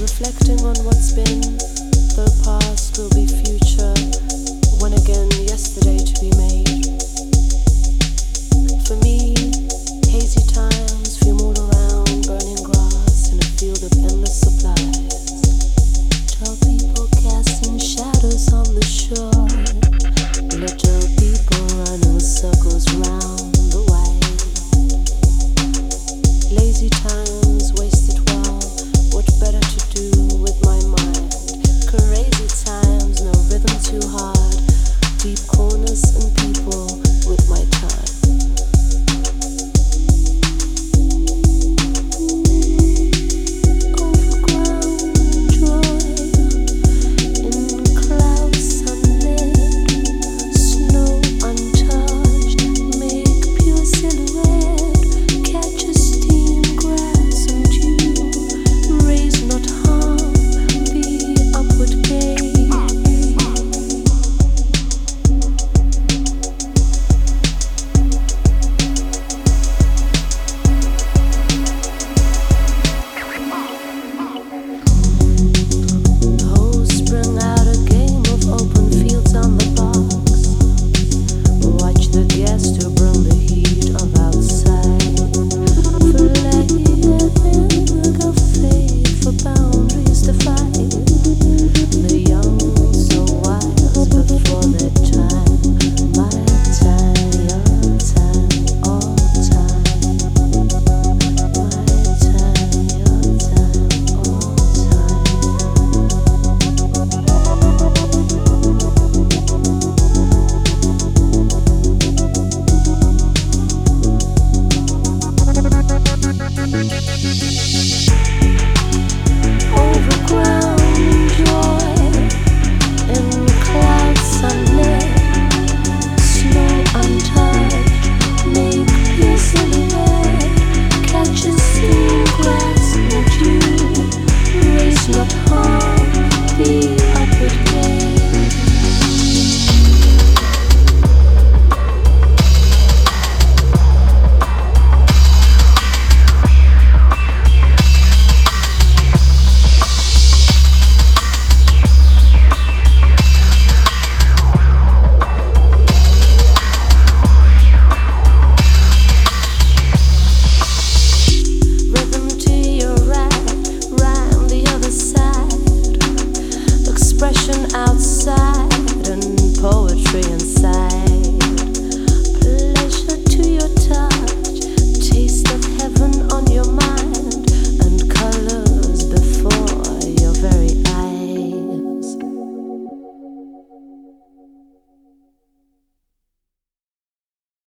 reflecting on what's been, though past will be future, when again yesterday to be made. bonus and people with my. expression outside and poetry inside.